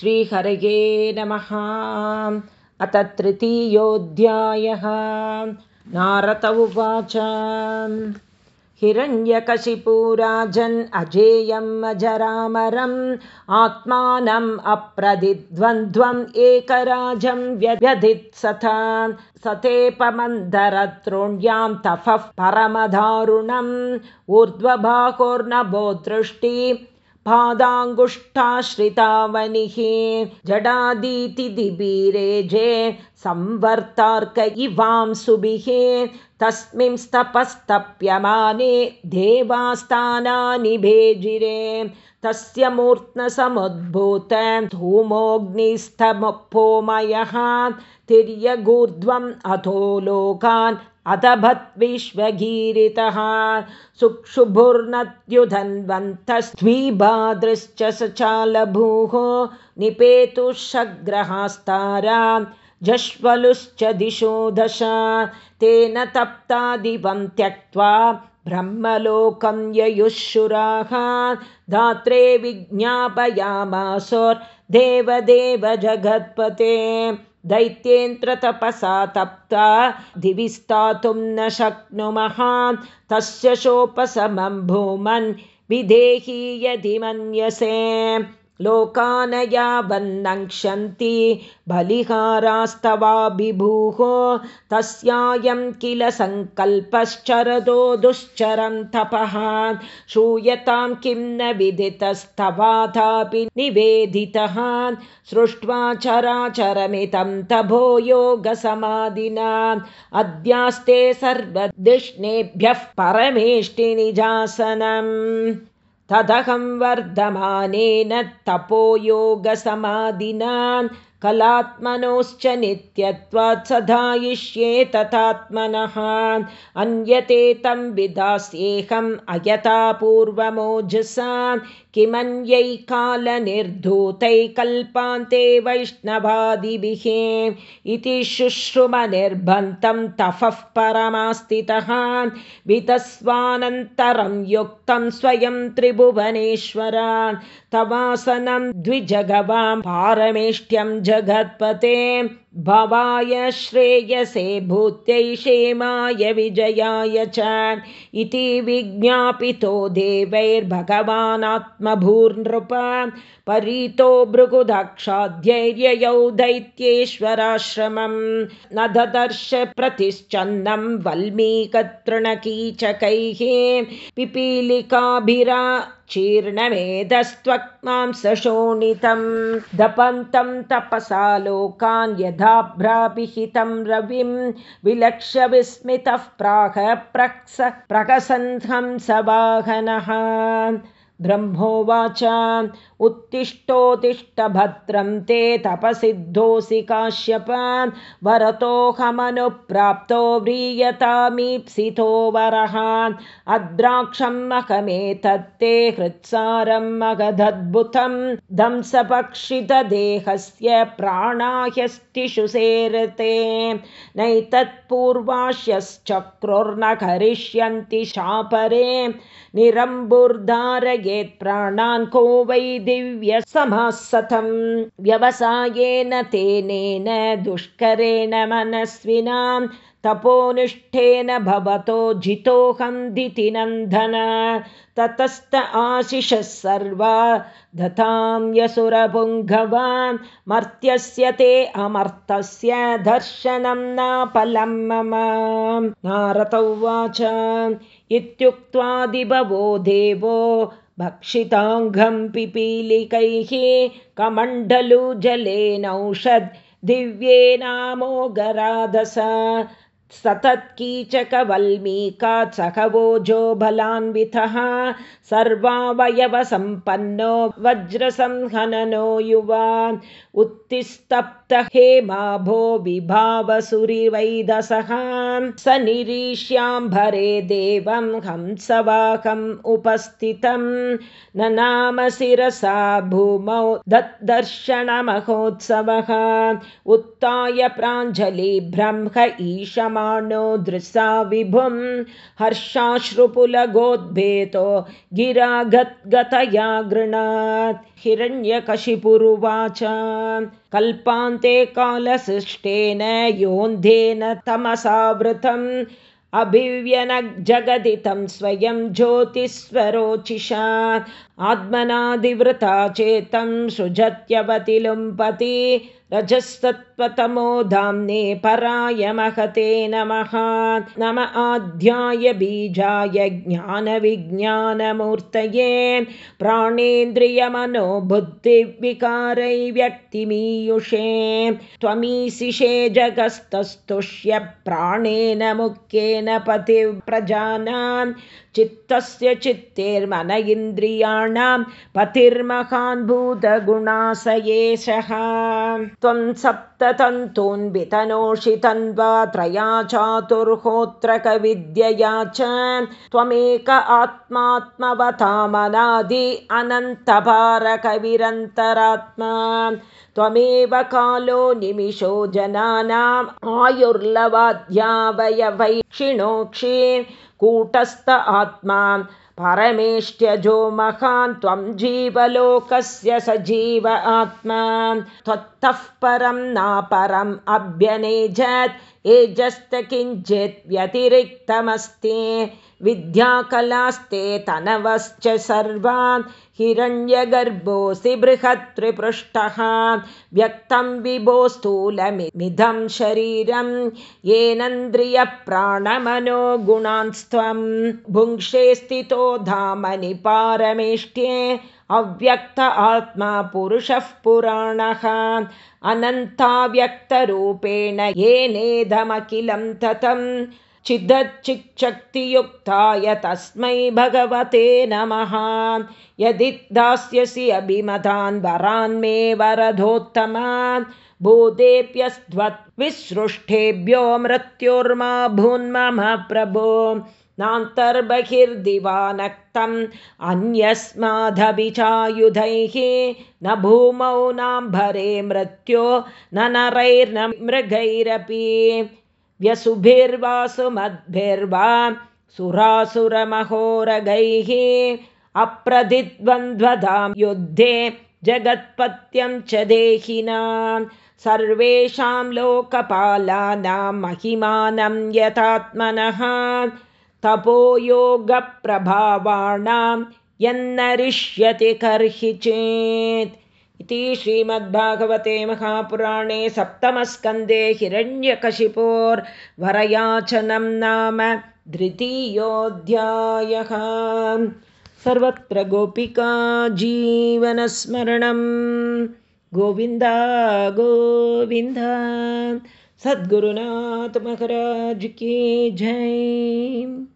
श्रीहरये नमः। अथ तृतीयोऽध्यायः। नारद उवाच। हिरण्यकशिपुराजन् अजेयम् अजरामरम् आत्मानम् अप्रदिद्वन्द्वम् एकराजं व्यध्यधित्सथा सतेपमन्दरत्रोण्यां तपः परमदारुणम् ऊर्ध्वभाकोर्नभो दृष्टि पादाङ्गुष्ठाश्रितावनिः जडादीतिदिबीरेजे संवर्तार्क इवां सुभिः तस्मिंस्तपस्तप्यमाने देवास्थानानि भेजिरे। तस्य मूर्त्नसमुद्भूत धूमोऽग्निस्थमपोमयः तिर्यगूर्ध्वम् अधो लोकान् अदभत् विश्वगीरितः सुक्षुभुर्नद्युधन्वन्तस्त्वीबादृश्च स चालभूः जश्वलुश्च दिशो दश तेन तप्तादिवं त्यक्त्वा ब्रह्मलोकं ययुःशुराः धात्रे विज्ञापयामासोर्देवदेव जगत्पते दैत्येन्द्रतपसा तप्ता दिवि स्थातुं न शक्नुमः तस्य शोपसमं भूमन् विदेही यदि मन्यसे लोकानया वन्नङ्क्षन्ति बलिहारास्तवाभिभूः तस्यायं किल सङ्कल्पश्चरदो दुश्चरं तपः श्रूयतां किं न विदितस्तवाथापि निवेदितः। सृष्ट्वा चराचरमितं तभो योगसमाधिना अद्यास्ते सर्वदिष्णेभ्यः परमेष्टिनिजासनम् तदहं वर्धमानेन तपोयोगसमाधिना कलात्मनोश्च नित्यत्वात् सधायिष्ये तथात्मनः। अन्यते तं विधास्येऽहम् अयथा पूर्वमोजसा किमन्यैकालनिर्धूतैकल्पान्ते वैष्णवादिभिः। इति शुश्रुमनिर्भन्तं तपः परमास्तितः वितस्वानन्तरं युक्तं स्वयं त्रिभुवनेश्वर। तवासनं द्विजगवां पारमेष्ट्यं जगत्पते भवाय श्रेयसे भूत्यै क्षेमाय विजयाय च इति विज्ञापितो देवैर्भगवानात्मभूर्नृप। परीतो भृगुदक्षाध्यैर्ययौ दैत्येश्वराश्रमं न ददर्श प्रतिश्चन्नं वल्मीकतृणकीचकैः। पिपीलिकाभिरा चीर्णमेधस्त्वक्मां सशोणितं दपन्तं तपसा लोकान् यथाभ्राभिहितं रविं विलक्ष्य विस्मितः प्राह प्रक्स प्रकसन्हंसवाहनः ब्रह्मोवाच उत्तिष्ठोत्तिष्ठभद्रं ते तपसिद्धोऽसि काश्यप। वरतोऽहमनुप्राप्तो व्रीयतामीप्सितो वरः। अद्राक्षं मखमेतत्ते हृत्सारं मगधद्भुतं। दंसपक्षितदेहस्य प्राणाह्यस्तिषु सेरते। नैतत्पूर्वाश्यश्चक्रुर्न करिष्यन्ति शापरे निरम्बुर्धारयेत् प्राणान् को वै दिव्यसमासतं व्यवसायेन तेनेन दुष्करेण मनस्विनां तपोनिष्ठेन भवतो जितोऽहं दितिनन्दन ततस्त आशिषः सर्वा। दतां यसुरपुङ्गवान् मर्त्यस्य ते अमर्तस्य दर्शनं नापलं मम। नारद उवाच इत्युक्त्वादिभवो देवो भक्षिताङ्घं पिपीलिकैः कमण्डलु जलेनौषद् दिव्येनामोगराधस सतत्कीचकवल्मीकात् सखवोजो बलान्वितः सर्वावयवसम्पन्नो वज्रसंहननो युवा उत्तिस्तप्तहेमा भो विभावसुरिवैदसः स निरीक्ष्याम्भरे देवं हंसवाकम् उपस्थितं न नाम शिरसा भूमौ दर्शनमहोत्सवः उत्थाय प्राञ्जलि ब्रह्म ईशम् प्रहर्षमाणो दृशा विभुं हर्षाश्रुपुलगोद्भेतो गिरा गतया गृणात् हिरण्यकशिपुरुवाच। कल्पान्ते कालसृष्टेन योन्धेन तमसावृतम् अभिव्यनजगदितं स्वयं ज्योतिस्वरोचिषा। आत्मनादिवृता चेतं सृजत्यवति लुम्पति रजस्तत्त्वतमो धाम्ने पराय महते नमः। नम आध्याय बीजाय ज्ञानविज्ञानमूर्तये प्राणेन्द्रियमनो बुद्धिविकारै व्यक्तिमीयुषे त्वमीशिषे जगस्तस्तुष्य प्राणेन मुख्येन पतिप्रजानां चित्तस्य चित्तेर्मन इन्द्रियाणां एषः त्वं सप्ततन्तून्वितनोषि तन्वा त्रया चातुर्होत्रकविद्यया च त्वमेक आत्मात्मवतामनादि अनन्तभारकविरन्तरात्मा। त्वमेव कालो निमिषो जनानाम् आयुर्लवाद्यावयवैक्षिणोक्षि कूटस्थ आत्मा परमेष्ट्यजो महान् त्वं जीवलोकस्य स जीव आत्मा। त्वत्तः परं नापरम् अभ्यनेजत् एजस्त किञ्चित् व्यतिरिक्तमस्ति विद्याकलास्ते तनवश्च सर्वान् हिरण्यगर्भोऽसि बृहत्रिपृष्ठः व्यक्तं विभो स्थूलमिदं शरीरं येनेन्द्रियप्राणमनो गुणान्स्त्वं भुङ्क्षे स्थितो धामनि पारमेष्ट्ये अव्यक्त आत्मा पुरुषः पुराणः। अनन्ताव्यक्तरूपेण येनेदमखिलं ततं चिदच्चिक्शक्तियुक्ताय तस्मै भगवते नमः। यदि दास्यसि अभिमतान् वरान् मे वरदोत्तमान् भूतेऽप्यस्त्वद्विसृष्टेभ्यो मृत्युर्मा भून्मम प्रभो। नान्तर्बहिर्दिवानक्तम् अन्यस्मादभिचायुधैः न भूमौ नाम्भरे मृत्यो न नरैर्न मृगैरपि व्यसुभिर्वासुमद्भिर्वा सुरासुरमहोरगैः अप्रदिद्वन्द्वदां युद्धे जगत्पत्यं च देहिनां सर्वेषां लोकपालानां महिमानं यथात्मनः तपोयोगप्रभावाणां यन्नरिष्यति कर्हि चेत् इति श्रीमद्भागवते महापुराणे सप्तमस्कन्धे हिरण्यकशिपोर्वरयाचनं नाम द्वितीयोऽध्यायः सर्वत्र गोपिका जीवनस्मरणं गोविन्द गोविन्द सद्गुरुनाथ महाराज की जय